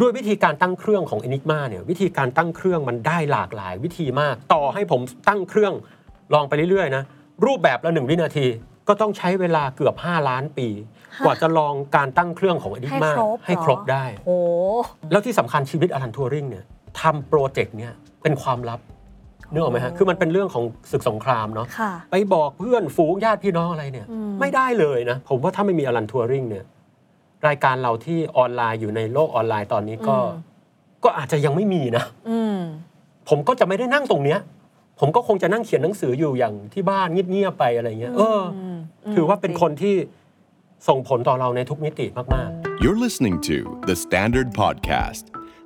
ด้วยวิธีการตั้งเครื่องของ Enigma เนี่ยวิธีการตั้งเครื่องมันได้หลากหลายวิธีมาก ต่อให้ผมตั้งเครื่องลองไปเรื่อยๆนะรูปแบบละหนึ่งวินาทีก็ต้องใช้เวลาเกือบ 5 ล้านปี กว่าจะลองการตั้งเครื่องของให้ Enigma ครบให้ครบเหอได้โอ้แล้วที่สำคัญชีวิตอลันทัวริงเนี่ยทำโปรเจกต์เนี่ยเป็นความลับนึกออกไหมฮะ คือมันเป็นเรื่องของศึกสงครามเนาะค่ะไปบอกเพื่อนฝูงญาติพี่น้องอะไรเนี่ยอืมไม่ได้เลยนะ ผมว่าถ้าไม่มีอลันทัวริงเนี่ย รายการเราที่ออนไลน์อยู่ในโลกออนไลน์ตอนนี้ก็ก็อาจจะยังไม่มีนะอืมผมก็จะไม่ได้นั่งตรงเนี้ย ผมก็คงจะนั่งเขียนหนังสืออยู่อย่างที่บ้านเงียบๆไปอะไรเงี้ยเอออืมถือว่าเป็นคนที่ส่งผลต่อเราในทุกมิติมากๆ You're listening to The Standard Podcast,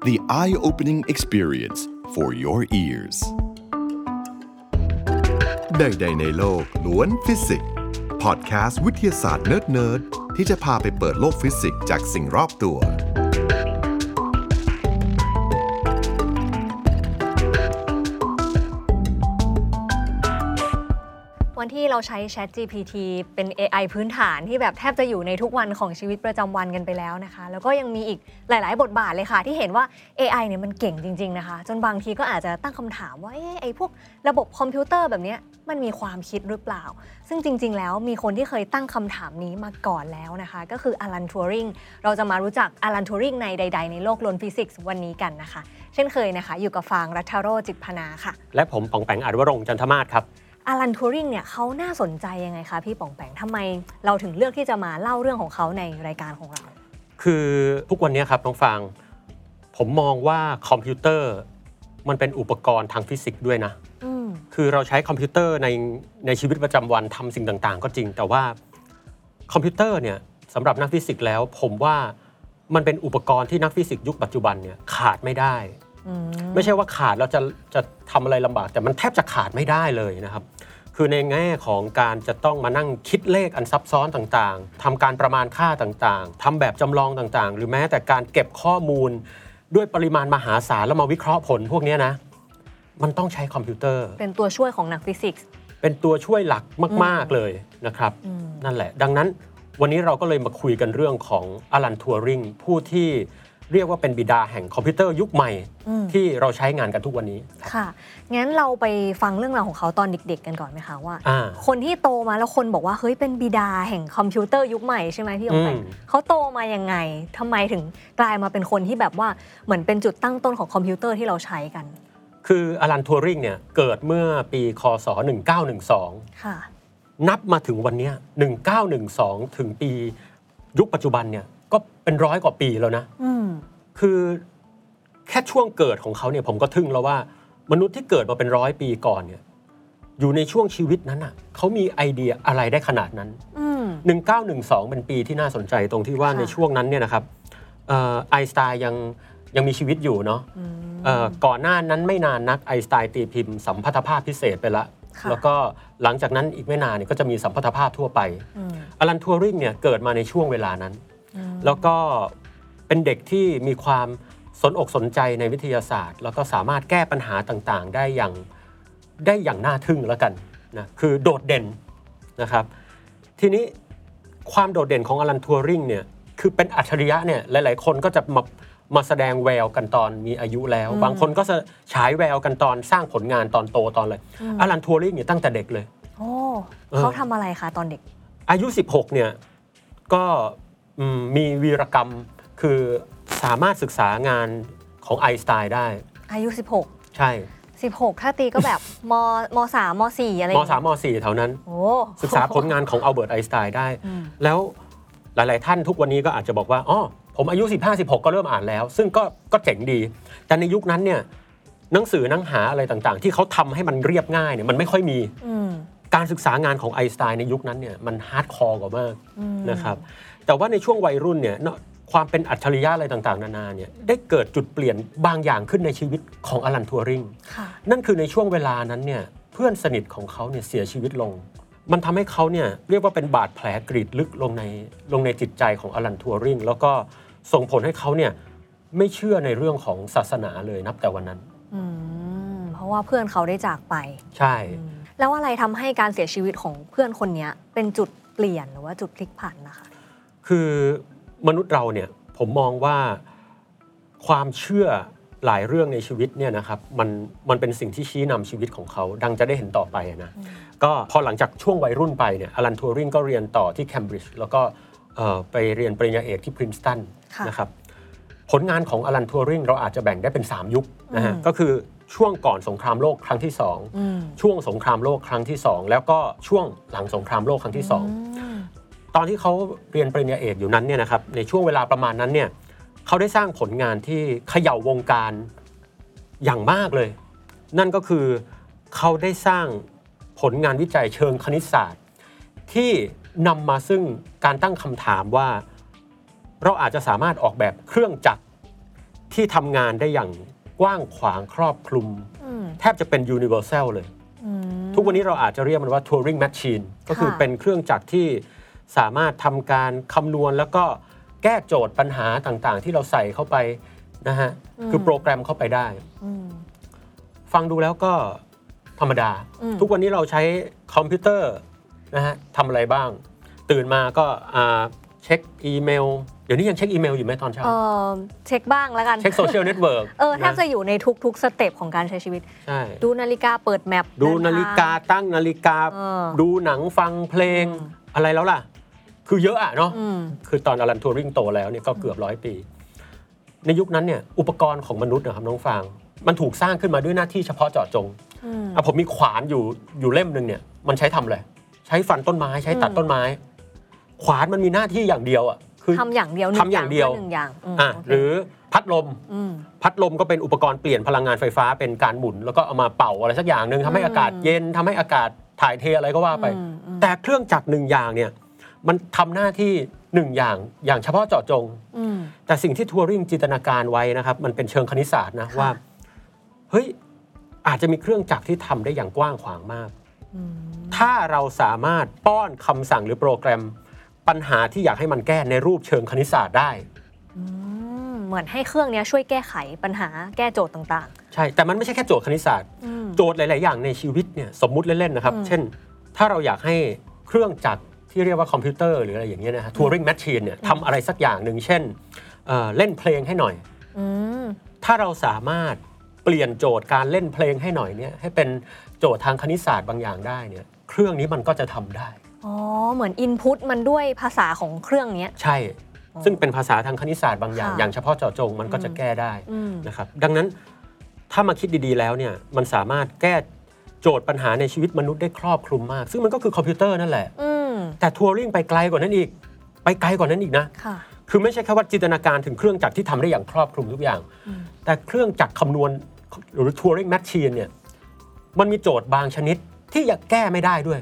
the eye opening experience for your ears. ใดๆในโลกล้วนฟิสิกส์ พอดแคสต์วิทยาศาสตร์เนิร์ดๆที่จะพาไปเปิดโลกฟิสิกส์จากสิ่งรอบตัว วันที่เราใช้ Chat GPT เป็น AI พื้นฐานที่แบบแทบจะอยู่ในทุกวันของชีวิตประจำวันกันไปแล้วนะคะ แล้วก็ยังมีอีกหลาย ๆ บทบาทเลยค่ะ ที่เห็นว่า AI เนี่ยมันเก่งจริง ๆ นะคะ จนบางทีก็อาจจะตั้งคำถามว่าเอ๊ะไอ้พวกระบบคอมพิวเตอร์แบบเนี้ย มันมีความคิดหรือเปล่า ซึ่งจริง ๆ แล้วมีคนที่เคยตั้งคำถามนี้มาก่อนแล้วนะคะ ก็คืออลันทัวริงเราจะมารู้จักอลันทัวริงในใด ๆ ในโลกล้วนฟิสิกส์วันนี้กันนะคะ เช่นเคยนะคะ อยู่กับฟางรัฐโรจน์จิตพนาค่ะ และผมปองแปงอัดวรงค์จันทมาศครับอลันทูริงเนี่ยเขาน่าสนใจยังไงคะพี่ป๋องแปงทำไมเราถึงเลือกที่จะมาเล่าเรื่องของเขาในรายการของเรา คือทุกวันนี้ครับน้องฟางผมมองว่าคอมพิวเตอร์มันเป็นอุปกรณ์ทางฟิสิกส์ด้วยนะอืม คือเราใช้คอมพิวเตอร์ในในชีวิตประจำวันทำสิ่งต่างๆ ก็จริง แต่ว่าคอมพิวเตอร์เนี่ยสำหรับนักฟิสิกส์แล้ว ผมว่ามันเป็นอุปกรณ์ที่นักฟิสิกส์ยุคปัจจุบันเนี่ยขาดไม่ได้อืมไม่ใช่ว่าขาดแล้วจะจะทำอะไรลำบาก แต่มันแทบจะขาดไม่ได้เลยนะครับ คือในแง่ของการจะต้องมานั่งคิดเลขอันซับซ้อนต่างๆทำการประมาณค่าต่างๆทำแบบจำลองต่างๆ หรือแม้แต่การเก็บข้อมูลด้วยปริมาณมหาศาลแล้วมาวิเคราะห์ผลพวกเนี้ยนะ มันต้องใช้คอมพิวเตอร์ เป็นตัวช่วยของนักฟิสิกส์ เป็นตัวช่วยหลักมาก ๆ เลยนะครับอืมนั่นแหละ ดังนั้นวันนี้เราก็เลยมาคุยกันเรื่องของอลันทัวริงผู้ที่เรียกว่าเป็นบิดาแห่งคอมพิวเตอร์ยุคใหม่ที่เราใช้งานกันทุกวันนี้ ค่ะ งั้นเราไปฟังเรื่องราวของเขาตอนเด็ก ๆ กันก่อนไหมคะว่าอ่าคนที่โตมาแล้วคนบอกว่าเฮ้ยเป็นบิดาแห่งคอมพิวเตอร์ยุคใหม่ใช่ไหมพี่ป๋องแปงอืมเขาโตมายังไงทำไมถึงกลายมาเป็นคนที่แบบว่าเหมือนเป็นจุดตั้งต้นของคอมพิวเตอร์ที่เราใช้กัน คืออลันทัวริงเนี่ยเกิดเมื่อปีคศ 1912 ค่ะ นับมาถึงวันเนี้ย1912 ถึงปียุคปัจจุบันเนี่ยก็เป็นร้อยกว่าปีแล้วนะ อืมคือแค่ช่วงเกิดของเขาเนี่ยผมก็ทึ่งแล้วว่า มนุษย์ที่เกิดมาเป็นร้อยปีก่อนเนี่ยอยู่ในช่วงชีวิตนั้นอะเขามีไอเดียอะไรได้ขนาดนั้น อืม 1912 เป็นปีที่น่าสนใจตรงที่ว่าค่ะ ในช่วงนั้นเนี่ยนะครับเอ่อไอน์สไตน์ยังยังมีชีวิตอยู่เนาะ อืมเอ่อ ก่อนหน้านั้นไม่นานนักไอน์สไตน์ตีพิมพ์สัมพัทธภาพพิเศษไปละค่ะแล้วก็หลังจากนั้นอีกไม่นานเนี่ยก็จะมีสัมพัทธภาพทั่วไปอืมอลันทัวริงเนี่ยเกิดมาในช่วงเวลานั้นอืมแล้วก็เป็นเด็กที่มีความสนอกสนใจในวิทยาศาสตร์ แล้วก็สามารถแก้ปัญหาต่างๆ ได้อย่างได้อย่างน่าทึ่งแล้วกันนะคือโดดเด่นนะครับ ทีนี้ความโดดเด่นของอลันทัวริงเนี่ยคือเป็นอัจฉริยะเนี่ยหลาย ๆ คนก็จะมา มาแสดงแววกันตอนมีอายุแล้ว บางคนก็จะฉายแววกันตอนสร้างผลงานตอนโตตอนอะไรอลันทัวริงเนี่ยตั้งแต่เด็กเลยโอ้เออเขาทำอะไรคะตอนเด็ก อายุ 16 เนี่ย ก็อืมมีวีรกรรมคือสามารถศึกษางานของไอน์สไตน์ได้ อายุ 16 ใช่ 16 ถ้าตีก็แบบมมสามมสี่อะไรอมย่างเงี้ยสามมสี่แถวนั้นโอ้ศึกษาผลงานของอัลเบิร์ตไอน์สไตน์ได้อืมแล้วหลาย ๆ ท่านทุกวันนี้ก็อาจจะบอกว่าอ๋อ ผมอายุ 15 16 ก็เริ่มอ่านแล้ว ซึ่งก็ก็เจ๋งดี แต่ในยุคนั้นเนี่ยหนังสือหนังหาอะไรต่างๆ ที่เขาทำให้มันเรียบง่ายเนี่ยมันไม่ค่อยมีอืมการศึกษางานของไอน์สไตน์ในยุคนั้นเนี่ยมัน hardcore กว่ามากอืมนะครับแต่ว่าในช่วงวัยรุ่นเนี่ยเนอะความเป็นอัจฉริยะอะไรต่างๆ นานาเนี่ยได้เกิดจุดเปลี่ยนบางอย่างขึ้นในชีวิตของอลันทัวริงค่ะนั่นคือในช่วงเวลานั้นเนี่ยเพื่อนสนิทของเขาเนี่ยเสียชีวิตลง มันทำให้เขาเนี่ยเรียกว่าเป็นบาดแผลกรีดลึกลงในลงในจิตใจของอลันทัวริงแล้วก็ ส่งผลให้เขาเนี่ยไม่เชื่อในเรื่องของศาสนาเลยนับแต่วันนั้น อืมเพราะว่าเพื่อนเขาได้จากไป ใช่ แล้วอะไรทำให้การเสียชีวิตของเพื่อนคนเนี้ยเป็นจุดเปลี่ยนหรือว่าจุดพลิกผันนะคะ คือมนุษย์เราเนี่ยผมมองว่าความเชื่อหลายเรื่องในชีวิตเนี่ยนะครับมันมันเป็นสิ่งที่ชี้นำชีวิตของเขา ดังจะได้เห็นต่อไปนะ ก็พอหลังจากช่วงวัยรุ่นไปเนี่ยอลันทัวริงก็เรียนต่อที่เคมบริดจ์แล้วก็เอ่อไปเรียนปริญญาเอกที่พรินสตันค่ะ นะครับผลงานของอลันทัวริงเราอาจจะแบ่งได้เป็น 3 ยุคนะฮะอืมก็คือช่วงก่อนสงครามโลกครั้งที่2อืมช่วงสงครามโลกครั้งที่ 2 แล้วก็ช่วงหลังสงครามโลกครั้งที่2อืมตอนที่เขาเรียนปริญญาเอกอยู่นั้นเนี่ยนะครับในช่วงเวลาประมาณนั้นเนี่ยเขาได้สร้างผลงานที่เขย่าวงการอย่างมากเลย นั่นก็คือเขาได้สร้างผลงานวิจัยเชิงคณิตศาสตร์ ที่นำมาซึ่งการตั้งคำถามว่า เราอาจจะสามารถออกแบบเครื่องจักรที่ทำงานได้อย่างกว้างขวางครอบคลุม อืมแทบจะเป็น universal เลย อืม ทุกวันนี้เราอาจจะเรียกมันว่า Turing Machine ก็คือค่ะเป็นเครื่องจักรที่สามารถทำการคำนวณแล้วก็แก้โจทย์ปัญหาต่างๆ ที่เราใส่เข้าไปนะฮะคือโปรแกรมเข้าไปได้ อืม ฟังดูแล้วก็ธรรมดา อืม ทุกวันนี้เราใช้คอมพิวเตอร์นะฮะทำอะไรบ้าง ตื่นมาก็อ่าเช็คอีเมล เดี๋ยวนี้ยังเช็คอีเมลอยู่ไหมตอนเช้า เออเช็คบ้างแล้วกันเช็คโซเชียลเน็ตเวิร์กเออแทบจะอยู่ในทุก ๆ step ของการใช้ชีวิต ใช่ ดูนาฬิกาเปิด map ดูเทงนาฬิกาตั้งนาฬิกา เออ ดูหนังฟังเพลงอืมอะไรแล้วล่ะ คือเยอะอะเนาะ อืม คือตอนอลันทัวริงโตแล้วเนี่ยก็เกือบร้อยปี ในยุคนั้นเนี่ยอุปกรณ์ของมนุษย์นะครับน้องฟาง มันถูกสร้างขึ้นมาด้วยหน้าที่เฉพาะเจาะจงอืม อะผมมีขวานอยู่อยู่เล่มหนึ่งเนี่ย มันใช้ทำอะไร ใช้ฟันต้นไม้ใช้ตัดอืม ต้นไม้ ขวานมันมีหน้าที่อย่างเดียวอะ คือทำอย่างเดียวทำอย่างเดียวหนึ่งอย่างอืมอะโเคหรือพัดลมอืมพัดลมก็เป็นอุปกรณ์เปลี่ยนพลังงานไฟฟ้าเป็นการหมุน แล้วก็เอามาเป่าอะไรสักอย่างหนึ่งทำให้อืม อากาศเย็นทำให้อากาศถ่ายเทอะไรก็ว่าไป อืมอืมแต่เครื่องจักรหนึ่งอย่างเนี่ยมันทำหน้าที่หนึ่งอย่างอย่างเฉพาะเจาะจง อืม แต่สิ่งที่ทัวริงจินตนาการไว้นะครับ มันเป็นเชิงคณิตศาสตร์นะค่ะ ว่าเฮ้ยอาจจะมีเครื่องจักรที่ทำได้อย่างกว้างขวางมาก อืมถ้าเราสามารถป้อนคำสั่งหรือโปรแกรม ปัญหาที่อยากให้มันแก้ในรูปเชิงคณิตศาสตร์ได้อืมเหมือนให้เครื่องเนี้ยช่วยแก้ไขปัญหาแก้โจทย์ต่างใช่ แต่มันไม่ใช่แค่โจทย์คณิตศาสตร์ๆอืมโจทย์หลาย ๆ อย่างในชีวิตเนี่ยสมมุติเล่น ๆ นะครับอืมเช่น ถ้าเราอยากให้เครื่องจักรที่เรียกว่าคอมพิวเตอร์หรืออะไรอย่างเงี้ยนะฮะ Turing Machine เนี่ยทำอะไรสักอย่างหนึ่งเช่นเอ่อเล่นเพลงให้หน่อยอืมถ้าเราสามารถเปลี่ยนโจทย์การเล่นเพลงให้หน่อยเนี่ยให้เป็นโจทย์ทางคณิตศาสตร์บางอย่างได้เนี่ยเครื่องนี้มันก็จะทำได้ อ๋อ เหมือนอินพุตมันด้วยภาษาของเครื่องเนี้ย ใช่ ซึ่งเป็นภาษาทางคณิตศาสตร์บางอย่าง ค่ะอย่างเฉพาะเจาะจงมันก็จะแก้ได้อืม นะครับดังนั้นถ้ามาคิดดีๆแล้วเนี่ยมันสามารถแก้โจทย์ปัญหาในชีวิตมนุษย์ได้ครอบคลุมมาก ซึ่งมันก็คือคอมพิวเตอร์นั่นแหละ อืม แต่ทัวริงไปไกลกว่านั้นอีก ไปไกลกว่านั้นอีกนะ ค่ะ คือไม่ใช่แค่ว่าจินตนาการถึงเครื่องจักรที่ทำได้อย่างครอบคลุมทุกอย่าง อืม แต่เครื่องจักรคำนวณหรือ Turing Machine เนี่ยมันมีโจทย์บางชนิดที่ยังแก้ไม่ได้ด้วย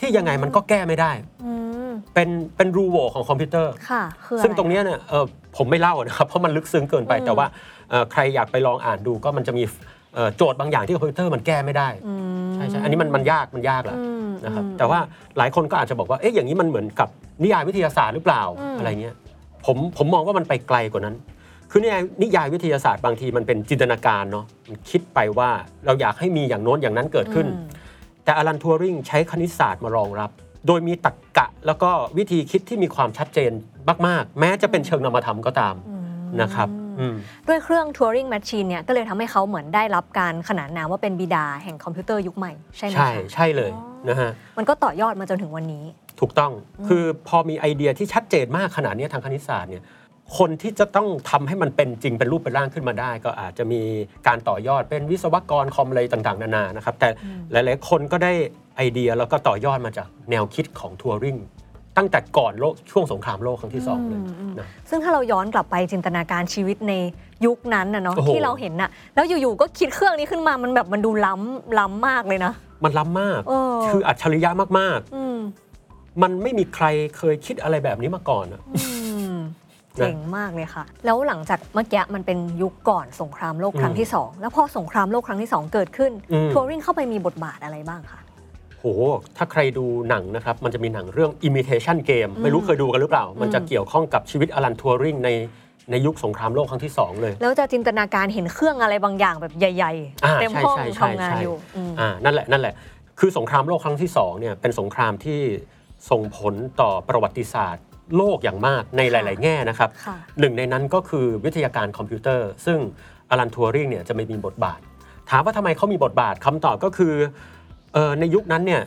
ที่ยังไงมันก็แก้ไม่ได้ อืมเป็นเป็นรูโหวของคอมพิวเตอร์ ค่ะคืออะไรซึ่งตรงเนี้ยเนี่ยเออผมไม่เล่านะครับ เพราะมันลึกซึ้งเกินไปอืมแต่ว่าเอ่อใครอยากไปลองอ่านดูก็มันจะมีเอ่อโจทย์บางอย่างที่คอมพิวเตอร์มันแก้ไม่ได้อืมใช่ใช่อันนี้มันมันยากมันยากแหละอืมนะครับอืม แต่ว่าหลายคนก็อาจจะบอกว่าเอ๊ะอย่างนี้มันเหมือนกับนิยายวิทยาศาสตร์หรือเปล่าอืม อะไรเงี้ยผมผมมองว่ามันไปไกลกว่านั้น คือนิยายนิยายวิทยาศาสตร์บางทีมันเป็นจินตนาการเนาะมันคิดไปว่าเราอยากให้มีอย่างโน้นอย่างนั้นเกิดขึ้น อืม แต่อลันทัวริงใช้คณิตศาสตร์มารองรับ โดยมีตรรกกะ แล้วก็วิธีคิดที่มีความชัดเจนมาก ๆ แม้จะเป็นเชิงนามธรรมก็ตามอืมนะครับอืมด้วยเครื่อง Turing Machine เนี่ยก็เลยทำให้เขาเหมือนได้รับการขนานนามว่าเป็นบิดาแห่งคอมพิวเตอร์ยุคใหม่ ใช่ไหมใช่คะใช่เลยอ๋อนะฮะมันก็ต่อยอดมาจนถึงวันนี้ ถูกต้องคือพอมีไอเดียที่ชัดเจนมากขนาดนี้ทางคณิตศาสตร์เนี่ย คนที่จะต้องทำให้มันเป็นจริงเป็นรูปเป็นร่างขึ้นมาได้ ก็อาจจะมีการต่อยอดเป็นวิศวกรคอมอะไรต่างๆ นานานะครับ แต่หลายๆ คนก็ได้ไอเดียแล้วก็ต่อยอดมาจากแนวคิดของทัวริงตั้งแต่ก่อนโลกช่วงสงครามโลกครั้งที่สองเลยอืมอืมนะซึ่งถ้าเราย้อนกลับไปจินตนาการชีวิตในยุคนั้นนะเนาะโอ้โหที่เราเห็นน่ะแล้วอยู่ๆก็คิดเครื่องนี้ขึ้นมามันแบบมันดูล้ำล้ำมากเลยนะ มันล้ำมากเออคืออัจฉริยะมากอืมๆมันไม่มีใครเคยคิดอะไรแบบนี้มาก่อนอะอืม เจ๋งมากเลยค่ะ แล้วหลังจากเมื่อกี้มันเป็นยุคก่อนสงครามโลกครั้งที่สองแล้วพอสงครามโลกครั้งที่สองเกิดขึ้นอืมทัวริงเข้าไปมีบทบาทอะไรบ้างคะโห ถ้าใครดูหนังนะครับ มันจะมีหนังเรื่อง Imitation Game ไม่รู้เคยดูกันหรือเปล่า มันจะเกี่ยวข้องกับชีวิตอลันทัวริงในในยุคสงครามโลกครั้งที่ 2 เลย แล้วจะจินตนาการเห็นเครื่องอะไรบางอย่างแบบใหญ่อ่าๆเต็มใช่ห้องใช่ใช่ทำงานใช่อยู่อืมอ่านั่นแหละนั่นแหละ คือสงครามโลกครั้งที่2เนี่ยเป็นสงครามที่ส่งผลต่อประวัติศาสตร์ โลกอย่างมากในหลาย ๆ แง่นะครับค่ะหนึ่งในนั้นก็คือวิทยาการคอมพิวเตอร์ ซึ่งอลันทัวริงเนี่ยจะไม่มีบทบาท ถามว่าทำไมเขามีบทบาทคำตอบก็คือเอ่อในยุคนั้นเนี่ย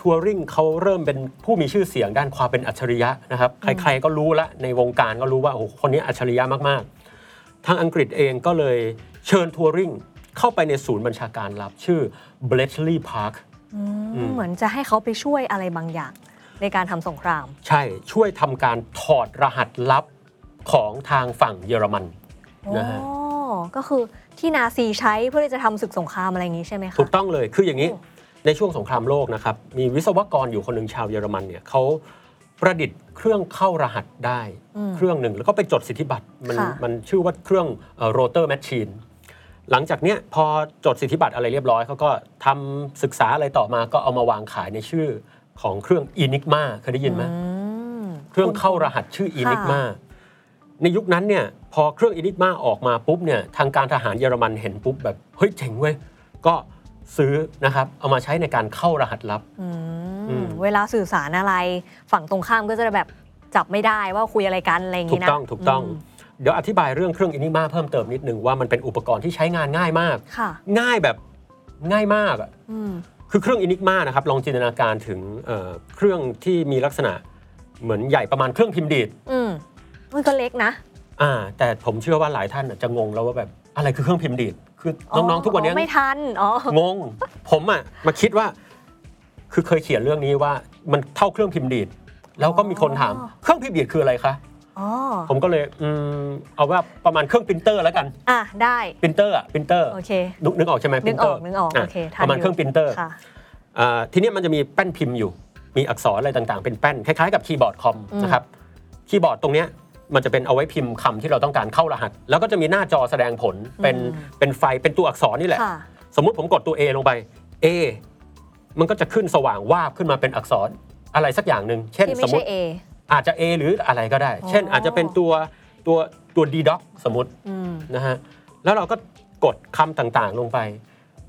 ทัวริงเขาเริ่มเป็นผู้มีชื่อเสียงด้านความเป็นอัจฉริยะนะครับใคร ๆ ก็รู้ละในวงการก็รู้ว่าโอ้โหคนนี้อัจฉริยะมาก ๆ ทางอังกฤษเองก็เลยเชิญทัวริงเข้าไปในศูนย์บัญชาการลับชื่อ Bletchley Park อืมเหมือนจะให้เขาไปช่วยอะไรบางอย่าง ในการทำสงคราม ใช่ช่วยทำการถอดรหัสลับของทางฝั่งเยอรมันนะฮะอ๋อก็คือที่นาซีใช้เพื่อที่จะทำศึกสงครามอะไรอย่างนี้ใช่ไหมคะถูกต้องเลยคืออย่างนี้โอ้ในช่วงสงครามโลกนะครับ มีวิศวกรอยู่คนหนึ่งชาวเยอรมันเนี่ยเขาประดิษฐ์เครื่องเข้ารหัสได้เครื่องหนึ่ง แล้วก็ไปจดสิทธิบัตรมันค่ะมันชื่อว่าเครื่องโรเตอร์แมชชีนหลังจากเนี้ยพอจดสิทธิบัตรอะไรเรียบร้อยเขาก็ทำศึกษาอะไรต่อมาก็เอามาวางขายในชื่อ ของเครื่อง Enigma เคยได้ยินไหมอืมเครื่องเข้ารหัสชื่อ Enigma ในยุคนั้นเนี่ยพอเครื่อง Enigma ออกมาปุ๊บเนี่ยทางการทหารเยอรมันเห็นปุ๊บแบบเฮ้ยเจ๋งเว้ยก็ซื้อนะครับเอามาใช้ในการเข้ารหัสลับอืมอืมเวลาสื่อสารอะไร ฝั่งตรงข้ามก็จะแบบจับไม่ได้ว่าคุยอะไรกันอะไรอย่างถูนี้กนะต้องถูกต้องมเดี๋ยวอธิบายเรื่องเครื่อง Enigma เพิ่มเติมนิดนึงว่ามันเป็นอุปกรณ์ที่ใช้งานง่ายมากค่ะง่ายแบบง่ายมากอะอืม คือเครื่อง Enigma นะครับลองจินตนาการถึงเอ่อเครื่องที่มีลักษณะเหมือนใหญ่ประมาณเครื่องพิมพ์ดีดอืมมันก็เล็กนะ อ่าแต่ผมเชื่อว่าหลายท่านจะงงแล้วว่าแบบอะไรคือเครื่องพิมพ์ดีดคือน้องๆทุกวันนี้ไม่ทัน อ๋อ งง ผมอะมาคิดว่า คือเคยเขียนเรื่องนี้ว่ามันเท่าเครื่องพิมพ์ดีดแล้วก็มีคนถาม อ๋อ เครื่องพิมพ์ดีดคืออะไรคะอ๋อ ผมก็เลยอืมเอาว่าประมาณเครื่องปรินเตอร์แล้วกัน อะได้ปรินเตอร์อะปรินเตอร์โอเคนึกนึกออกใช่ไหมนึกออก printer นึกออกะโอเคทันประมาณอยู่เครื่องปรินเตอร์ค่ะอ่าทีเนี้ยมันจะมีแป้นพิมพ์อยู่ มีอักษรอะไรต่างๆ เป็นแป้นคล้ายๆกับคีย์บอร์ดคอมอืมนะครับคีย์บอร์ดตรงเนี้ยมันจะเป็นเอาไว้พิมพ์คำที่เราต้องการเข้ารหัส แล้วก็จะมีหน้าจอแสดงผลเป็นเป็นไฟเป็นตัวอักษรนี่แหละค่ะสมมุติผมกดตัว A ลงไป A มันก็จะขึ้นสว่างวาบขึ้นมาเป็นอักษรอะไรสักอย่างหนึ่งเช่นที่สไม่มมใช่ติ A อาจจะ A หรืออะไรก็ได้อ๋อเช่นอาจจะเป็นตัวตัวตัว D doc สมมติอืมนะฮะแล้วเราก็กดคำต่างๆลงไป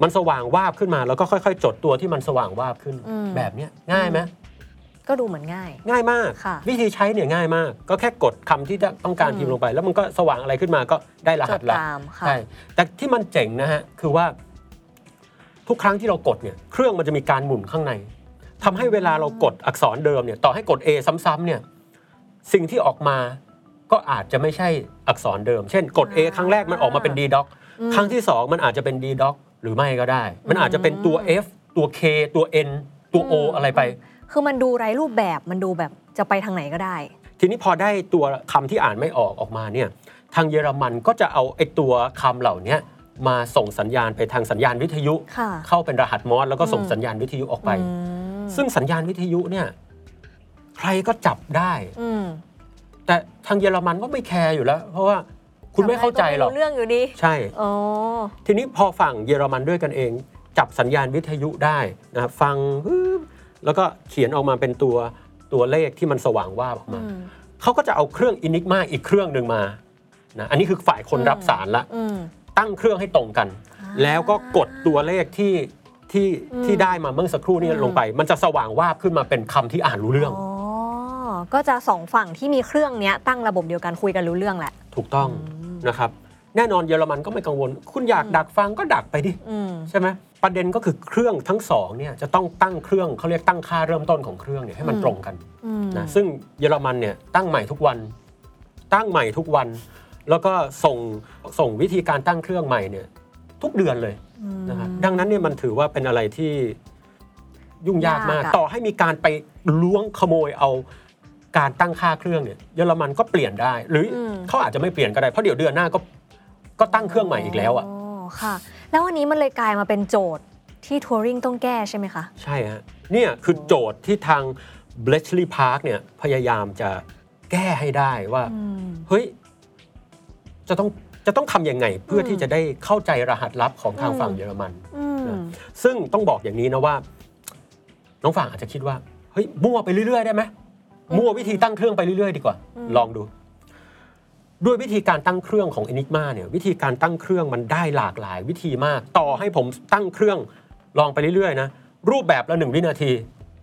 มันสว่างวาบขึ้นมา แล้วก็ค่อยๆ จดตัวที่มันสว่างวาบขึ้นอืมแบบเนี้ยง่ายไหมก็ดูเหมือนง่าย ง่ายมากค่ะวิธีใช้เนี่ยง่ายมาก ก็แค่กดคำที่จะต้องการพิมพ์ลงไป แล้วมันก็สว่างอะไรขึ้นมาก็ได้รจหัสดละตามค่ะใช่แต่ที่มันเจ๋งนะฮะคือว่า ทุกครั้งที่เรากดเนี่ย เครื่องมันจะมีการหมุนข้างใน ทำให้เวลาเรากดอักษรเดิมเนี่ยต่อให้กด A ซ้ำๆเนี่ยสิ่งที่ออกมาก็อาจจะไม่ใช่อักษรเดิม เช่น กด A อ่าครั้งแรกมันออกมาเป็น D doc อืมครั้งที่ 2 มันอาจจะเป็น D doc หรือไม่ก็ได้ มันอาจจะเป็นตัว F ตัว K ตัว N ตัว O อืมอะไรไป คือมันดูไร้รูปแบบมันดูแบบจะไปทางไหนก็ได้ ทีนี้พอได้ตัวคำที่อ่านไม่ออกออกมาเนี่ยทางเยอรมันก็จะเอาไอ้ตัวคำเหล่านี้มาส่งสัญญาณไปทางสัญญาณวิทยุค่ะเข้าเป็นรหัสมอสแล้วก็ส่งอืมสัญญาณวิทยุออกไปอืม ซึ่งสัญญาณวิทยุเนี่ยใครก็จับได้อืมแต่ทางเยอรมันก็ไม่แคร์อยู่แล้ว เพราะว่าคุณไม่เข้าใจหรอกทำะไก็ไม่เรื่องอยู่ดีใช่อ๋อทีนี้พอฝั่งเยอรมันด้วยกันเอง จับสัญญาณวิทยุได้นะครับฟังปึ๊บแล้วก็เขียนออกมาเป็นตัวตัวเลขที่มันสว่างว่าบออกมาอืมเขาก็จะเอาเครื่องอินิกมาอีกเครื่องหนึ่งมานะอันนี้คือฝ่ายคนอืมรับสารละอืมตั้งเครื่องให้ตรงกันอ่าแล้วก็กดตัวเลขที่ ที่อืมที่ได้มาเมื่อสักครู่นี้อืมลงไป มันจะสว่างวาบขึ้นมาเป็นคำที่อ่านรู้เรื่องอ๋อก็จะสองฝั่งที่มีเครื่องเนี้ยตั้งระบบเดียวกันคุยกันรู้เรื่องแหละ ถูกต้องอืมนะครับ แน่นอนเยอรมันก็ไม่กังวล คุณอยากอืมดักฟังก็ดักไปดิอืมใช่ไหมประเด็นก็คือเครื่องทั้งสองเนี่ยจะต้องตั้งเครื่องเขาเรียกตั้งค่าเริ่มต้นของเครื่องเนี่ยให้มันอืมตรงกันอืมนะซึ่งเยอรมันเนี่ยตั้งใหม่ทุกวัน ตั้งใหม่ทุกวัน แล้วก็ส่งส่งวิธีการตั้งเครื่องใหม่เนี่ยทุกเดือนเลยอืม นะครับดังนั้นเนี่ยมันถือว่าเป็นอะไรที่ยุ่งยากมาก ยากอะ ต่อให้มีการไปล้วงขโมยเอาการตั้งค่าเครื่องเนี่ยเยอรมันก็เปลี่ยนได้ หรืออม เขาอาจจะไม่เปลี่ยนก็ได้เพราะเดี๋ยวเดือนหน้าก็ก็ตั้งเครื่องใหม่อีกแล้วอะอ๋อค่ะ แล้ววันนี้มันเลยกลายมาเป็นโจทย์ที่ทัวริงต้องแก้ใช่ไหมคะ ใช่ฮะเนี่ยคือโจทย์ที่ทาง Bletchley Park เนี่ยพยายามจะแก้ให้ได้ว่า อืม เฮ้ย จะต้อง จะต้องทำยังไงเพื่ออมที่จะได้เข้าใจรหัสลับของทางอืมฝั่งเยอรมันอืมซึ่งต้องบอกอย่างนี้นะว่า น้องฝั่งอาจจะคิดว่าเฮ้ยมั่วไปเรื่อยๆได้ไหมมั่ววิธีตั้งเครื่องไปเรื่อยๆ ดีกว่าอืมลองดู ด้วยวิธีการตั้งเครื่องของ Enigma เนี่ยวิธีการตั้งเครื่องมันได้หลากหลาย วิธีมาก ต่อให้ผมตั้งเครื่องลองไปเรื่อยๆนะรูปแบบละหนึ่งวินาที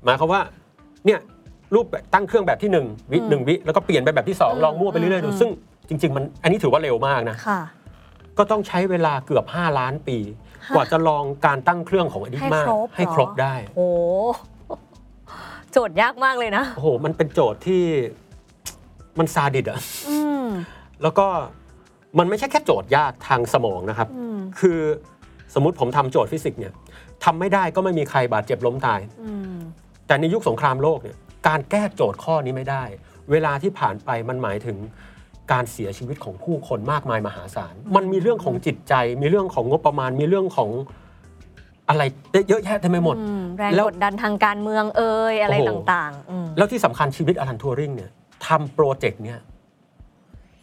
หมายความว่าเนี่ยรูปตั้งเครื่องแบบที่หนึ่งวิอืมหนึ่งวิแล้วก็เปลี่ยนไปแบบที่สองอืมลองมั่วไปเรื่อยๆดูอืมซึ่ง จริง ๆ มันอันนี้ถือว่าเร็วมากนะ ค่ะ ก็ต้องใช้เวลาเกือบ 5 ล้านปี ฮะกว่าจะลองการตั้งเครื่องของอีนิกมาครบได้เหรอ ครบได้ โอ้โจทย์ยากมากเลยนะ โอ้โห มันเป็นโจทย์ที่ มันซาดิสอะอืม แล้วก็มันไม่ใช่แค่โจทย์ยากทางสมองนะครับ อืม คือสมมติผมทำโจทย์ฟิสิกส์เนี่ยทำไม่ได้ก็ไม่มีใครบาดเจ็บล้มตาย อืม แต่ในยุคสงครามโลกเนี่ยการแก้โจทย์ข้อนี้ไม่ได้ เวลาที่ผ่านไปมันหมายถึง การเสียชีวิตของผู้คนมากมายมหาศาล มันมีเรื่องของจิตใจ มีเรื่องของงบประมาณ มีเรื่องของอะไรเยอะแยะเต็มไปหมดอืมแรงแล้วกดดันทางการเมืองเอ่ยอะไรโอ้โหต่างๆอืมแล้วที่สำคัญชีวิตอลันทัวริงเนี่ยทำโปรเจกต์เนี่ย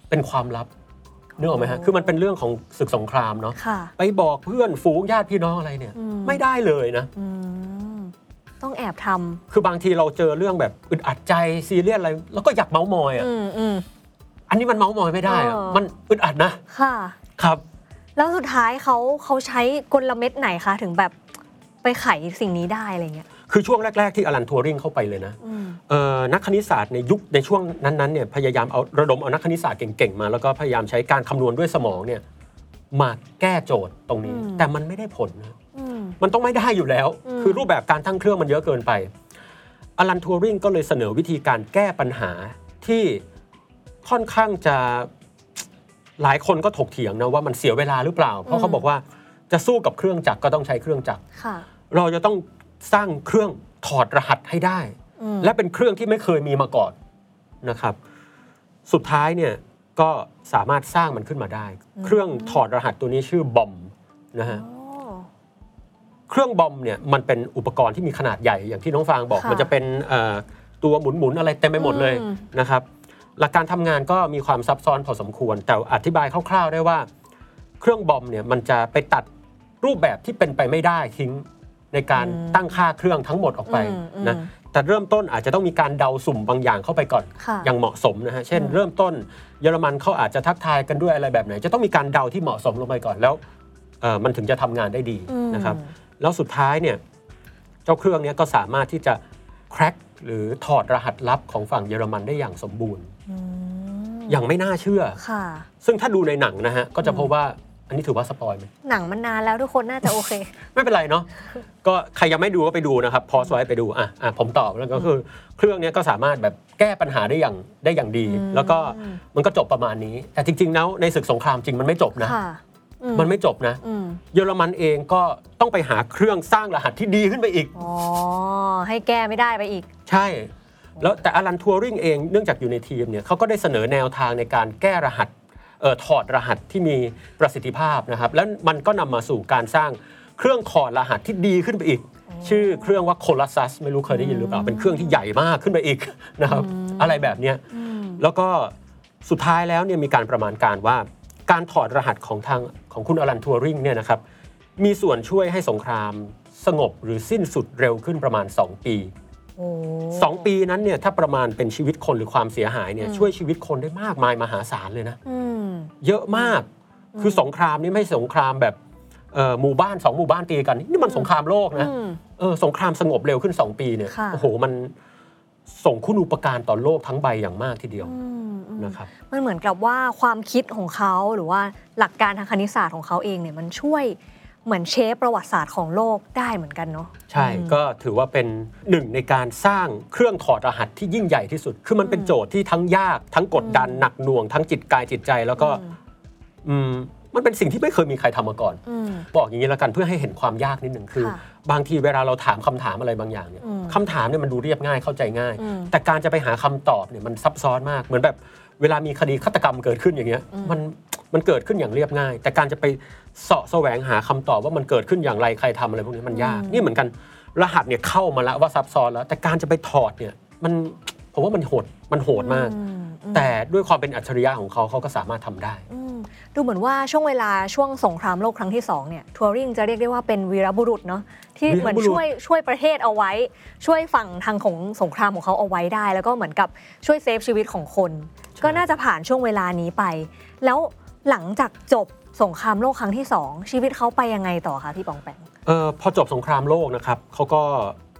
เป็นความลับนึกออกไหมฮะ คือมันเป็นเรื่องของศึกสงครามเนาะค่ะไปบอกเพื่อนฝูงญาติพี่น้องอะไรเนี่ยอืมไม่ได้เลยนะอืมต้องแอบทคือบางทีเราเจอเรื่องแบบอึดอัดใจซีเรียสอะไร แล้วก็อยากเมาส์มอยำอะ อืมอืมอันนี้มันเมาส์มอยไม่ได้อะเออ มันอึดอัดนะค่ะ ครับ แล้วสุดท้ายเขาเขาใช้กลเม็ดไหนคะ ถึงแบบไปไขสิ่งนี้ได้อะไรเงี้ยคือช่วงแรก ๆ ที่อลันทัวริงเข้าไปเลยนะอืมเอ่อนักคณิตศาสตร์ในยุคในช่วงนั้นๆเนี่ยพยายามเอาระดมเอานักคณิตศาสตร์เก่งๆมา แล้วก็พยายามใช้การคำนวณด้วยสมองเนี่ยมาแก้โจทย์ตรงนี้ แต่มันไม่ได้ผลนะ อืม มันต้องไม่ได้อยู่แล้ว อืม คือรูปแบบการตั้งเครื่องมันเยอะเกินไปอลันทัวริงก็เลยเสนอวิธีการแก้ปัญหาที่ ค่อนข้างจะหลายคนก็ถกเถียงนะว่ามันเสียเวลาหรือเปล่า เพราะเขาบอกว่าจะสู้กับเครื่องจักรก็ต้องใช้เครื่องจักรค่ะ เราจะต้องสร้างเครื่องถอดรหัสให้ได้ อืม และเป็นเครื่องที่ไม่เคยมีมาก่อนนะครับ สุดท้ายเนี่ยก็สามารถสร้างมันขึ้นมาได้ เครื่องถอดรหัสตัวนี้ชื่อบอมนะฮะโอ้เครื่องบอมเนี่ยมันเป็นอุปกรณ์ที่มีขนาดใหญ่อย่างที่น้องฟางบอก ค่ะมันจะเป็นเอ่อตัวหมุนๆอะไรเต็มไปหมดเลยอืม นะครับ หลักการทำงานก็มีความซับซ้อนพอสมควร แต่อธิบายคร่าวๆ ได้ว่า เครื่องบอมเนี่ยมันจะไปตัดรูปแบบที่เป็นไปไม่ได้ทิ้งในการตั้งค่าเครื่องทั้งหมดออกไปอืมอืมนะแต่เริ่มต้นอาจจะต้องมีการเดาสุ่มบางอย่างเข้าไปก่อนค่ะอย่างเหมาะสมนะฮะ เช่นอืมเริ่มต้นเยอรมันเขาอาจจะทักทายกันด้วยอะไรแบบไหน จะต้องมีการเดาที่เหมาะสมลงไปก่อนแล้วเอ่อมันถึงจะทำงานได้ดีอืมนะครับ แล้วสุดท้ายเนี่ยเจ้าเครื่องเนี้ก็สามารถที่จะ แคร็กหรือถอดรหัสลับของฝั่งเยอรมันได้อย่างสมบูรณ์อืมอย่างไม่น่าเชื่อค่ะ ซึ่งถ้าดูในหนังนะฮะ ก็จะพบว่าอันนี้ถือว่าสปอยไหมหนังมันนานแล้วทุกคนน่าจะโอเค ไม่เป็นไรเนาะก็ใครยังไม่ดูก็ไปดูนะครับพอสไว้ไปดูอะอะผมตอบแล้วก็คือ เครื่องเนี้ยก็สามารถแบบแก้ปัญหาได้อย่างได้อย่างดีอืมแล้วก็มันก็จบประมาณนี้ แต่จริง ๆ แล้วในศึกสงครามจริงมันไม่จบนะค่ะอื มันไม่จบนะ อืมเยอรมันเองก็ต้องไปหาเครื่องสร้างรหัสที่ดีขึ้นไปอีก อ๋อ ให้แก้ไม่ได้ไปอีก ใช่ แล้วแต่อลันทัวริงเองเนื่องจากอยู่ในทีมเนี่ยเขาก็ได้เสนอแนวทางในการแก้รหัสเอ่อถอดรหัสที่มีประสิทธิภาพนะครับ แล้วมันก็นำมาสู่การสร้างเครื่องถอดรหัสที่ดีขึ้นไปอีก ชื่อเครื่องว่าโคลัสซัสไม่รู้เคยได้ยินหรือเปล่า เป็นเครื่องที่ใหญ่มากขึ้นไปอีกนะครับ อะไรแบบเนี้ย อืมแล้วก็สุดท้ายแล้วเนี่ยมีการประมาณการว่า การถอดรหัสของทางของคุณอลันทัวริงเนี่ยนะครับมีส่วนช่วยให้สงครามสงบหรือสิ้นสุดเร็วขึ้นประมาณ 2 ปีโอ้สองปีนั้นเนี่ยถ้าประมาณเป็นชีวิตคนหรือความเสียหายเนี่ยอืมช่วยชีวิตคนได้มากมายมหาศาลเลยนะอืมเยอะมากคือสงครามนี่ไม่ใช่สงครามแบบเอ่อหมู่บ้านสองหมู่บ้านตีกัน นี่มันสงครามโลกนะอืมเออสงครามสงบเร็วขึ้น 2 ปีเนี่ยค่ะโอ้โหมันส่งคุณอุปการต่อโลกทั้งใบอย่างมากทีเดียวอืมอืม นะครับมันเหมือนกับว่าความคิดของเขาหรือว่าหลักการทางคณิตศาสตร์ของเขาเองเนี่ยมันช่วยเหมือนเชฟประวัติศาสตร์ของโลกได้เหมือนกันเนาะใช่ก็ถือว่าเป็นหนึ่งในการสร้างเครื่องถอดรหัสที่ยิ่งใหญ่ที่สุด คือมันเป็นโจทย์ที่ทั้งยาก ทั้งกดดันหนักหน่วง ทั้งจิตกายจิตใจ แล้วก็อืมอืมมันเป็นสิ่งที่ไม่เคยมีใครทำมาก่อนอืมบอกอย่างนี้แล้วกันเพื่อให้เห็นความยากนิดหนึ่งคือค่ะบางทีเวลาเราถามคำถามอะไรบางอย่างเนี่ยอืมคำถามเนี่ยมันดูเรียบง่ายเข้าใจง่ายอืมแต่การจะไปหาคำตอบเนี่ยมันซับซ้อนมากเหมือนแบบ เวลามีคดีฆาตกรรมเกิดขึ้นอย่างเงี้ยอืมมันมันเกิดขึ้นอย่างเรียบง่าย แต่การจะไปเสาะแสวงหาคำตอบว่ามันเกิดขึ้นอย่างไรใครทำอะไรพวกนี้มันยาก นี่เหมือนกันรหัสเนี่ยเข้ามาแล้วว่าซับซ้อนแล้ว แต่การจะไปถอดเนี่ยมันผมว่ามันโหดมันโหดมากอืมอืมแต่ด้วยความเป็นอัจฉริยะของเขาเขาก็สามารถทำได้อืม ดูเหมือนว่าช่วงเวลาช่วงสงครามโลกครั้งที่2เนี่ยทัวริงจะเรียกได้ว่าเป็นวีรบุรุษเนาะที่วีรบุรุษเหมือนช่วยช่วยประเทศเอาไว้ ช่วยฝั่งทางของสงครามของเขาเอาไว้ได้ แล้วก็เหมือนกับช่วยเซฟชีวิตของคน ก็น่าจะผ่านช่วงเวลานี้ไป แล้วหลังจากจบสงครามโลกครั้งที่สองชีวิตเขาไปยังไงต่อคะพี่ปองแปงเออพอจบสงครามโลกนะครับเขาก็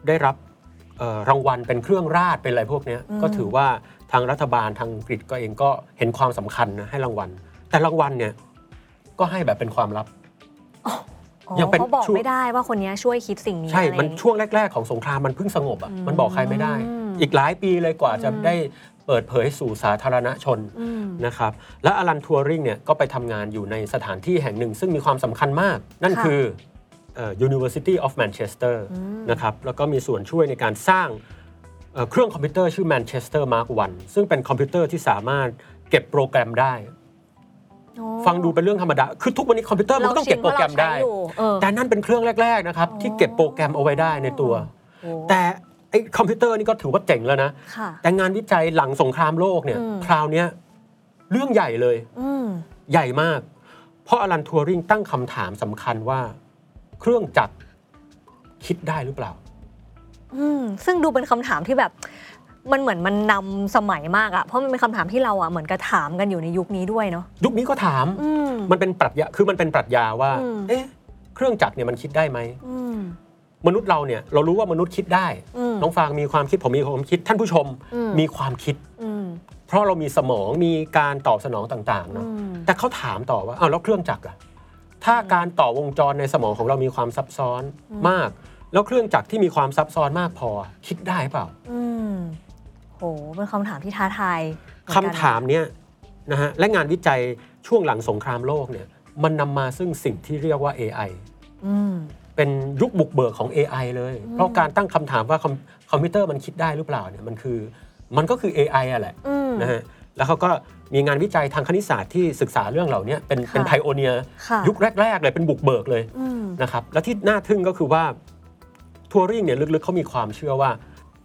ได้รับเอ่อรางวัลเป็นเครื่องราชเป็นอะไรพวกเนี้ยอืมก็ถือว่าทางรัฐบาลทางอังกฤษก็เองก็เห็นความสำคัญนะให้รางวัล แต่รางวัลเนี่ยก็ให้แบบเป็นความลับอ๋อยังเป็นเขาบอกช่วง ไม่ได้ว่าคนนี้ช่วยคิดสิ่งนี้ใช่ อะไรมันอย่างงี้ ช่วงแรก ๆ ของสงครามมันเพิ่งสงบอะ อืมมันบอกใครไม่ได้ อีกหลายปีเลยกว่าจะอืม ได้เปิดเผยสู่สาธารณชนอืมนะครับ และอลันทัวริงเนี่ยก็ไปทำงานอยู่ในสถานที่แห่งหนึ่ง ซึ่งมีความสำคัญมาก นั่นค่ะคือเอ่อ University of Manchester อืม นะครับ แล้วก็มีส่วนช่วยในการสร้างเอ่อเครื่องคอมพิวเตอร์ชื่อ Manchester Mark I ซึ่งเป็นคอมพิวเตอร์ที่สามารถเก็บโปรแกรมได้อ๋อ ฟังดูเป็นเรื่องธรรมดา คือทุกวันนี้คอมพิวเตอร์มันก็ต้องเก็บโปรแกรมได้ ชินว่าเราใช้อยู่เออแต่นั่นเป็นเครื่องแรก ๆ นะครับ ที่เก็บโปรแกรมเอาไว้ได้ในตัวโอ้แต่ไอ้คอมพิวเตอร์นี่ก็ถือว่าเจ๋งแล้วนะค่ะแต่งานวิจัยหลังสงครามโลกเนี่ยอืมคราวเนี้ยเรื่องใหญ่เลยอืมใหญ่มาก เพราะอลันทัวริงตั้งคำถามสำคัญว่า เครื่องจักรคิดได้หรือเปล่าอืมซึ่งดูเป็นคำถามที่แบบ มันเหมือนมันนำสมัยมากอะเพราะมันเป็นคำถามที่เราอะเหมือนกระถามกันอยู่ในยุคนี้ด้วยเนาะยุคนี้ก็ถาม อืม มันเป็นปรัชญา คือมันเป็นปรัชญาว่า อืม เอ๊ะ เครื่องจักรเนี่ยมันคิดได้ไหม อืมมนุษย์เราเนี่ย เรารู้ว่ามนุษย์คิดได้ อืม น้องฟางมีความคิด ผมมีความคิด ท่านผู้ชมอืม มีความคิด อืมเพราะเรามีสมอง มีการตอบสนองต่างๆ อืเนาะ ม แต่เขาถามต่อว่า อ้าวแล้วเครื่องจักรอะถ้าการต่อวงจรในสมองของเรามีความซับซ้อนอืม มาก แล้วเครื่องจักรที่มีความซับซ้อนมากพอ คิดได้เปล่า อืม โหเป็นคำถามที่ท้าทายเหมือนคำกันถามเนี้ยนะฮะและงานวิจัยช่วงหลังสงครามโลกเนี่ยมันนำมาซึ่งสิ่งที่เรียกว่า AI อืมเป็นยุคบุกเบิกของ AI เลยอืมเพราะการตั้งคำถามว่าคอมคอมพิวเตอร์มันคิดได้หรือเปล่าเนี่ยมันคือมันก็คือ AI อะแหละอืมนะฮะแล้วเขาก็มีงานวิจัยทางคณิตศาสตร์ที่ศึกษาเรื่องเหล่านี้เป็นค่ะเป็นไพโอเนียค่ะยุคแรก ๆ เลยเป็นบุกเบิกเลยอืมนะครับและที่น่าทึ่งก็คือว่าทัวริงเนี่ยลึกๆเขามีความเชื่อว่า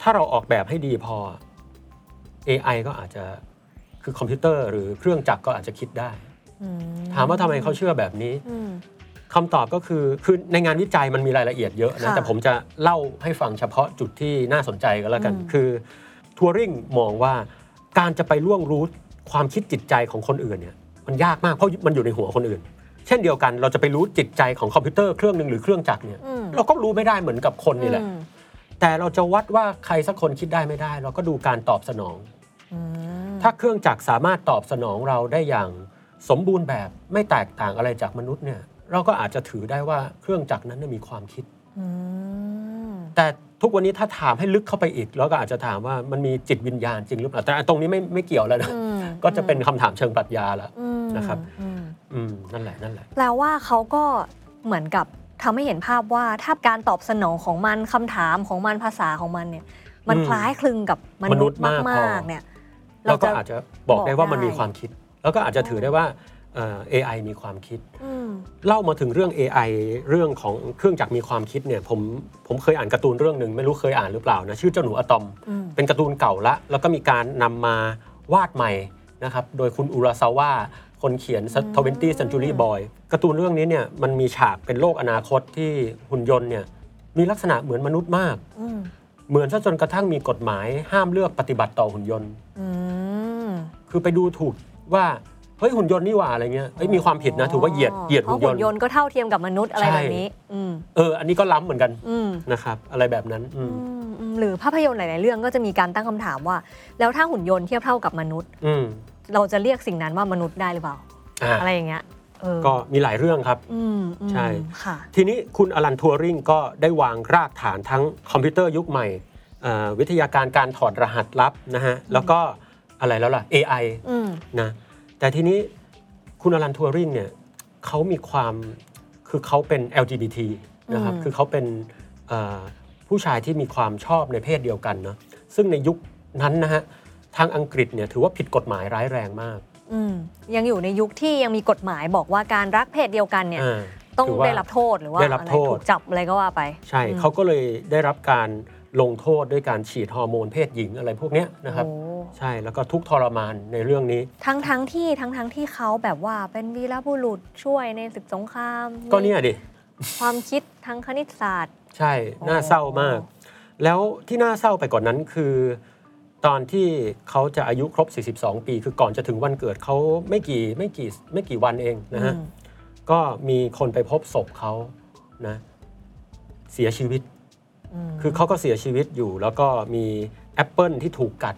ถ้าเราออกแบบให้ดีพอ AI ก็อาจจะคือคอมพิวเตอร์หรือเครื่องจักรก็อาจจะคิดได้อืมถามว่าทำไมเขาเชื่อแบบนี้อืมคำตอบก็คือคือในงานวิจัยมันมีรายละเอียดเยอะนะค่ะแต่ผมจะเล่าให้ฟังเฉพาะจุดที่น่าสนใจก็แล้วกันอืมคือทัวริงมองว่าการจะไปล่วงรู้ความคิดจิตใจของคนอื่นเนี่ยมันยากมากเพราะมันอยู่ในหัวคนอื่น เช่นเดียวกันเราจะไปรู้จิตใจของคอมพิวเตอร์เครื่องหนึ่งหรือเครื่องจักรเนี่ยอืมเราก็รู้ไม่ได้เหมือนกับคนนี่แหละอืมแต่เราจะวัดว่าใครสักคนคิดได้ไม่ได้ เราก็ดูการตอบสนองอืม ถ้าเครื่องจักรสามารถตอบสนองเราได้อย่างสมบูรณ์แบบไม่แตกต่างอะไรจากมนุษย์เนี่ยเราก็อาจจะถือได้ว่าเครื่องจักรนั้นเนยมีความคิดอืมแต่ทุกวันนี้ถ้าถามให้ลึกเข้าไปอีกเราก็อาจจะถามว่ามันมีจิตวิญญาณจริงหรือเปล่าแต่ตรงนี้ไม่ไม่เกี่ยวแล้วนะอืมก็จะเป็นคำถามเชิงปรัชญาละอืมนะครับอืมอืมนั่นแหละนั่นแหละแปลว่าเขาก็เหมือนกับทำให้เห็นภาพว่าถ้าการตอบสนองของมันคำถามของมันภาษาของมันเนี่ย มันอืมคล้ายคลึงกับมมนุนุษษย์ย์มากพอมากๆเนี่ย เราก็อาจจะบอกได้ว่ามันมีได้ความคิด แล้วก็อาจจะถือได้ว่าเอ่อ AI มีความคิดอืมเล่ามาถึงเรื่อง AI เรื่องของเครื่องจักรมีความคิดเนี่ยผมผมเคยอ่านการ์ตูนเรื่องหนึ่งไม่รู้เคยอ่านหรือเปล่านะชื่อเจ้าหนูอะตอมอืมเป็นการ์ตูนเก่าละ แล้วก็มีการนำมาวาดใหม่นะครับโดยคุณอุราซาวะคนเขียน 20th Century Boy การ์ตูนเรื่องนี้เนี่ยมันมีฉากเป็นโลกอนาคตที่หุ่นยนต์เนี่ยมีลักษณะเหมือนมนุษย์มากอืมเหมือนซะจนกระทั่งมีกฎหมายห้ามเลือกปฏิบัติต่อหุ่นยนต์อืม คือไปดูถูกว่าเฮ้ยหุ่นยนต์นี่หว่าอะไรเงี้ยเฮ้ยมีความผิดนะถือว่าเหยียดเหยียดเพหุ่ราะนยหุ่นนต์ยนต์ก็เท่าเทียมกับมนุษย์อะไรใช่แบบนี้อืมเออ อันนี้ก็ล้ำเหมือนกันอืมนะครับอะไรแบบนั้นอืมอืมอืมหรือภาพยนตร์หลาย ๆ เรื่องก็จะมีการตั้งคำถามว่า แล้วถ้าหุ่นยนต์เทียบเท่ากับมนุษย์อืมเราจะเรียกสิ่งนั้นว่ามนุษย์ได้หรือเปล่าอ่าอะไรอย่างเงี้ยเออก็มีหลายเรื่องครับอืมอืมใช่ค่ะทีนี้คุณอลันทัวริงก็ได้วางรากฐานทั้งคอมพิวเตอร์ยุคใหม่เอ่อวิทยาการการถอดรหัสลับนะฮะแล้วก็ อะไรแล้วล่ะ AI อืมนะแต่ทีนี้คุณอลันทัวริงเนี่ยเขามีความคือเขาเป็น LGBT นะครับอืมคือเขาเป็นเอ่อผู้ชายที่มีความชอบในเพศเดียวกันเนาะซึ่งในยุคนั้นนะฮะทางอังกฤษเนี่ยถือว่าผิดกฎหมายร้ายแรงมากอืมยังอยู่ในยุคที่ยังมีกฎหมายบอกว่าการรักเพศเดียวกันเนี่ยอ่าต้องถืว่าได้รับโทษหรือว่าได้รับอะไรโทษถูกจับอะไรก็ว่าไป ใช่อืมเขาก็เลยได้รับการลงโทษด้วยการฉีดฮอร์โมนเพศหญิงอะไรพวกเนี้ยนะครับโอ้ ใช่แล้วก็ทุกข์ทรมานในเรื่องนี้ ทั้งทั้งที่ทั้งทั้งที่เขาแบบว่าเป็นวีรบุรุษช่วยในศึกสงครามก็เนี่ยดิมีความคิดทางคณิตศาสตร์ ใช่น่าเศร้ามาก แล้วที่น่าเศร้าไปกว่านนั้นคือ ตอนที่เขาจะอายุครบ 42 ปี คือก่อนจะถึงวันเกิดเขาไม่กี่ไม่กี่ไม่กี่วันเองนะฮะอืมก็มีคนไปพบศพเขานะเสียชีวิตมคือเขาก็เสียชีวิตอยู่ แล้วก็มีแอปเปิลที่ถูกกัด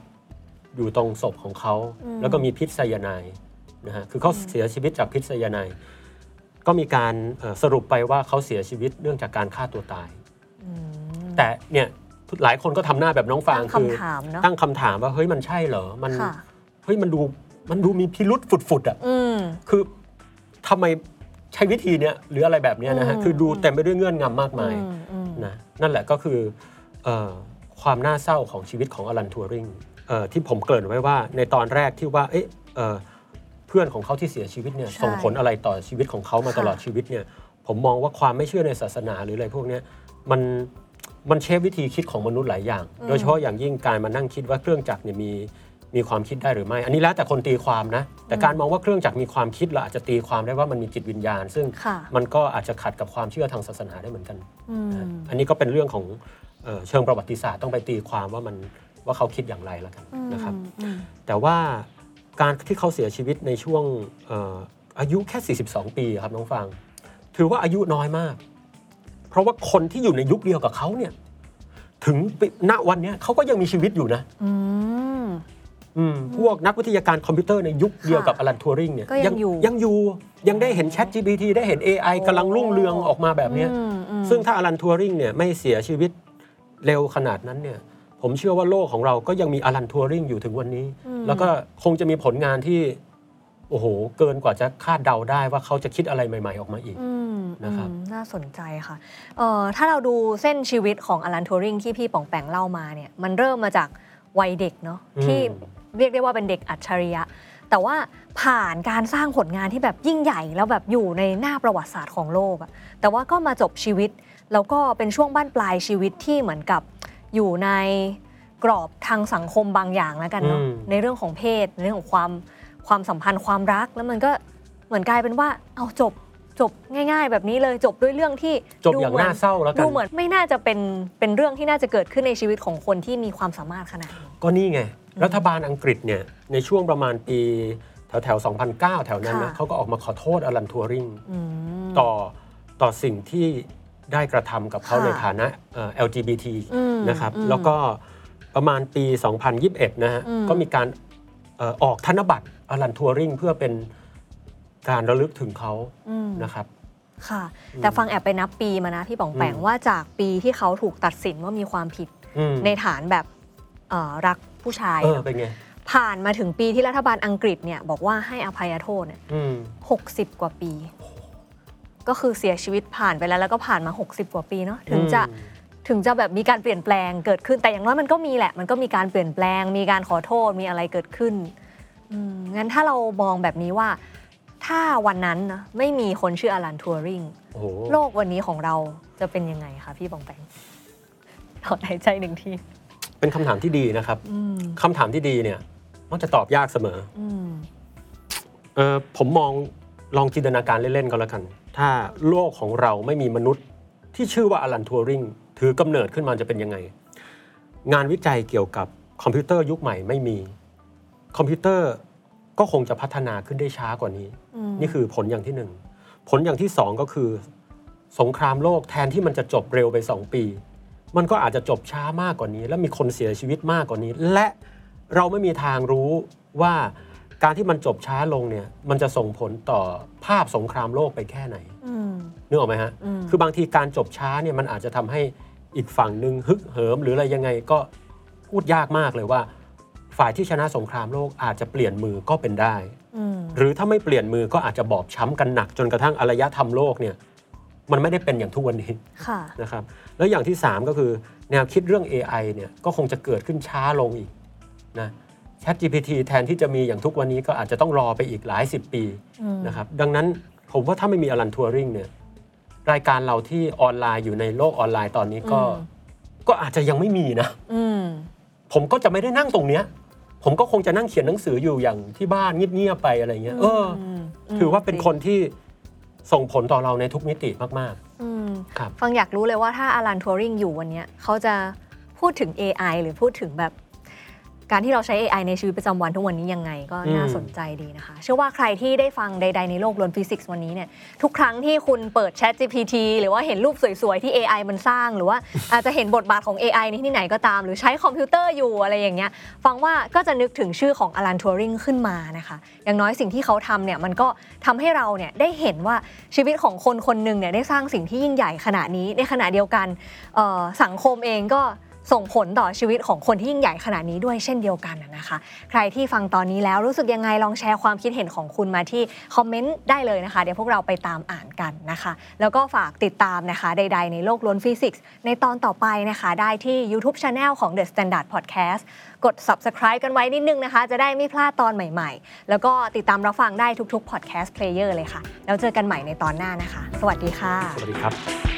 อยู่ตรงศพของเขา แล้วก็มีพิษไซยาไนด์นะฮะคือเขาเสียชีวิตจากพิษไซยาไนด์ก็มีการเอ่อสรุปไปว่าเขาเสียชีวิตเนื่องจากการฆ่าตัวตายอืมแต่เนี่ยหลายคนก็ทำหน้าแบบน้องฟางตั้งคือคำถามเนาะตั้งคำถามว่าเฮ้ยมันใช่เหรอมันค่ะเฮ้ยมันดูมันดูมีพิรุธฝุดๆอะอืมคือทำไมใช้วิธีเนี้ยหรืออะไรแบบเนี้ยนะฮะอืมคือดูเต็มไปด้วยเงื่อนงำมากมายอืมอืมนะนั่นแหละก็คือเออความน่าเศร้าของชีวิตของอลันทัวริงเอ่อ ที่ผมเกริ่นไว้ว่าในตอนแรกที่ว่าเอ๊ะเอ่อเพื่อนของเขาที่เสียชีวิตเนี่ยใช่ส่งผลอะไรต่อชีวิตของเขามาค่ะตลอดชีวิตเนี่ยผมมองว่าความไม่เชื่อในศาสนาหรืออะไรพวกเนี้ยมันมันเชฟวิธีคิดของมนุษย์หลายอย่าง โดยเฉพาะอย่างยิ่งการมานั่งคิดว่าเครื่องจักรเนี่ยมีมีความคิดได้หรือไม่ อันนี้แล้วแต่คนตีความนะ แต่การมองว่าเครื่องจักรมีความคิดเราอาจจะตีความได้ว่ามันมีจิตวิญญาณ ซึ่งค่ะมันก็อาจจะขัดกับความเชื่อทางศาสนาได้เหมือนกันอืมนะอันนี้ก็เป็นเรื่องของเอ่อเชิงประวัติศาสตร์ต้องไปตีความว่ามัน ว่าเขาคิดอย่างไรแล้วกันนะครับอืมแต่ว่าการที่เขาเสียชีวิตในช่วงเอ่ออายุแค่ 42 ปีครับน้องฟัง ถือว่าอายุน้อยมาก เพราะว่าคนที่อยู่ในยุคเดียวกับเขาเนี่ย ถึงปีณวันเนี้ยเขาก็ยังมีชีวิตอยู่นะอืมอืมพวกนักวิทยาการคอมพิวเตอร์ในยุคเดียวกับอลันทัวริงเนี่ยก็ยังอยู่ยังอยู่ยังได้เห็น Chat GPT ได้เห็น AI กำลังรุ่งเรืองออกมาแบบเนี้ยอืมอืมซึ่งถ้าอลันทัวริงเนี่ยไม่เสียชีวิตเร็วขนาดนั้นเนี่ย ผมเชื่อว่าโลกของเราก็ยังมีอลันทัวริงอยู่ถึงวันนี้ แล้วก็คงจะมีผลงานที่ โอ้โห เกินกว่าจะคาดเดาได้ว่าเขาจะคิดอะไรใหม่ ๆ ออกมาอีกอืมนะครับอืมน่าสนใจค่ะเอ่อถ้าเราดูเส้นชีวิตของอลันทัวริงที่พี่ป๋องแปงเล่ามาเนี่ยมันเริ่มมาจากวัยเด็กเนาะอืมที่เรียกได้ว่าเป็นเด็กอัจฉริยะ แต่ว่าผ่านการสร้างผลงานที่แบบยิ่งใหญ่ แล้วแบบอยู่ในหน้าประวัติศาสตร์ของโลกอะแต่ว่าก็มาจบชีวิต แล้วก็เป็นช่วงบ้านปลายชีวิตที่เหมือนกับ อยู่ในกรอบทางสังคมบางอย่างแล้วกันเนาะอืมในเรื่องของเพศในเรื่องของความความสัมพันธ์ความรักแล้วมันก็เหมือนกลายเป็นว่าเอาจบจบง่าย ๆ แบบนี้เลยจบด้วยเรื่องที่จบอย่างดูหมืน่าเศร้าแล้วกันดูเหมือนไม่น่าจะเป็นเป็นเรื่องที่น่าจะเกิดขึ้นในชีวิตของคนที่มีความสามารถขนาดนี้ก็นี่ไง รัฐบาลอังกฤษเนี่ยในช่วงประมาณปีแถวแถวๆ2009 แถวนั้นนะค่ะเขาก็ออกมาขอโทษอลันทัวริงอืมต่อต่อสิ่งที่ ได้กระทำกับเขาค่ะในฐานะเอ่อ LGBT อืมนะครับอืมแล้วก็ประมาณปี 2021 นะฮะอืมก็มีการเอ่อออกธนบัตรอลันทัวริงเพื่อเป็นการระลึกถึงเขาอืมนะครับค่ะ แต่ฟังแอบไปนับปีมานะพี่ป๋องแปงอืมว่าจากปีที่เขาถูกตัดสินว่ามีความผิดอืมในฐานแบบเอ่อรักผู้ชายเออเนอะเป็นไงผ่านมาถึงปีที่รัฐบาลอังกฤษเนี่ยบอกว่าให้อภัยโทษเนี่ยอืม60กว่าปี ก็คือเสียชีวิตผ่านไปแล้วแล้วก็ผ่านมา 60 กว่าปีเนาะถึงจะอืมถึงจะแบบมีการเปลี่ยนแปลงเกิดขึ้นแต่อย่างน้อยมันก็มีแหละ มันก็มีการเปลี่ยนแปลง มีการขอโทษมีอะไรเกิดขึ้นอืมงั้นถ้าเรามองแบบนี้ว่า ถ้าวันนั้นนะไม่มีคนชื่ออลันทัวริงโอ้โหโลกวันนี้ของเราจะเป็นยังไงคะพี่บองแปงถอนหายใจหนึ่งทีเป็นคำถามที่ดีนะครับอืมคำถามที่ดีเนี่ย มักจะตอบยากเสมออืมเออผมมองลองจินตนาการเล่นๆก็แล้วกัน ถ้าโลกของเราไม่มีมนุษย์ที่ชื่อว่าอลันทัวริงถือกำเนิดขึ้นมาจะเป็นยังไง งานวิจัยเกี่ยวกับคอมพิวเตอร์ยุคใหม่ไม่มี คอมพิวเตอร์ก็คงจะพัฒนาขึ้นได้ช้ากว่านี้อืมนี่คือผลอย่างที่หนึ่งผลอย่างที่สองก็คือ สงครามโลกแทนที่มันจะจบเร็วไปสองปี มันก็อาจจะจบช้ามากกว่านี้ และมีคนเสียชีวิตมากกว่านี้ และเราไม่มีทางรู้ว่า การที่มันจบช้าลงเนี่ยมันจะส่งผลต่อภาพสงครามโลกไปแค่ไหนอืมนึกออกไหมฮะอืมคือบางทีการจบช้าเนี่ยมันอาจจะทำให้อีกฝั่งหนึ่งฮึกเหิม หรืออะไรยังไงก็พูดยากมากเลยว่า ฝ่ายที่ชนะสงครามโลกอาจจะเปลี่ยนมือก็เป็นได้อืมหรือถ้าไม่เปลี่ยนมือก็อาจจะบอบช้ำกันหนักจนกระทั่งอารยธรรมโลกเนี่ยมันไม่ได้เป็นอย่างทุกวันนี้ค่ะนะครับ แล้วอย่างที่ 3 ก็คือแนวคิดเรื่อง AI เนี่ยก็คงจะเกิดขึ้นช้าลงอีกนะ ChatGPT แทนที่จะมีอย่างทุกวันนี้ก็อาจจะต้องรอไปอีกหลายสิบปีอืมนะครับดังนั้นผมว่าถ้าไม่มีอลันทัวริงเนี่ยรายการเราที่ออนไลน์อยู่ในโลกออนไลน์ตอนนี้ก็อืมก็อาจจะยังไม่มีนะอืมผมก็จะไม่ได้นั่งตรงเนี้ย ผมก็คงจะนั่งเขียนหนังสืออยู่อย่างที่บ้านเงียบๆไปอะไรเงี้ยเอออมถือว่าเป็นคนที่ส่งผลต่อเราในทุกมิติมากอืมๆครับฟังอยากรู้เลยว่าถ้าอลันทัวริงอยู่วันเนี้ยเขาจะพูดถึง AI หรือพูดถึงแบบ การที่เราใช้ AI ในชีวิตประจำวันทุกวันนี้ยังไงก็น่าอืมสนใจดีนะคะ เชื่อว่าใครที่ได้ฟังใด ๆ ในโลกล้วนฟิสิกส์วันนี้เนี่ยทุกครั้งที่คุณเปิด Chat GPT หรือว่าเห็นรูปสวย ๆ ที่ AI มันสร้าง หรือว่าอาจจะเห็นบทบาทของ AI ในที่ไหนก็ตาม หรือใช้คอมพิวเตอร์อยู่อะไรอย่างเงี้ยฟังว่าก็จะนึกถึงชื่อของอลันทัวริงขึ้นมานะคะ อย่างน้อยสิ่งที่เขาทำเนี่ยมันก็ทำให้เราเนี่ยได้เห็นว่าชีวิตของคนคนหนึ่งเนี่ยได้สร้างสิ่งที่ยิ่งใหญ่ขนาดนี้ในขณะเดียวกันเอ่อสังคมเองก็ ส่งผลต่อชีวิตของคนที่ยิ่งใหญ่ขนาดนี้ด้วยเช่นเดียวกันนะคะ ใครที่ฟังตอนนี้แล้วรู้สึกยังไงลองแชร์ความคิดเห็นของคุณมาที่คอมเมนต์ได้เลยนะคะ เดี๋ยวพวกเราไปตามอ่านกันนะคะ แล้วก็ฝากติดตามนะคะ ใด ๆ ในโลกล้วนฟิสิกส์ในตอนต่อไปนะคะ ได้ที่ YouTube Channel ของ The Standard Podcast กด subscribe กันไว้นิดนึงนะคะ จะได้ไม่พลาดตอนใหม่ๆ แล้วก็ติดตามรับฟังได้ทุกๆ podcast player เลยค่ะ แล้วเจอกันใหม่ในตอนหน้านะคะ สวัสดีค่ะ สวัสดีครับ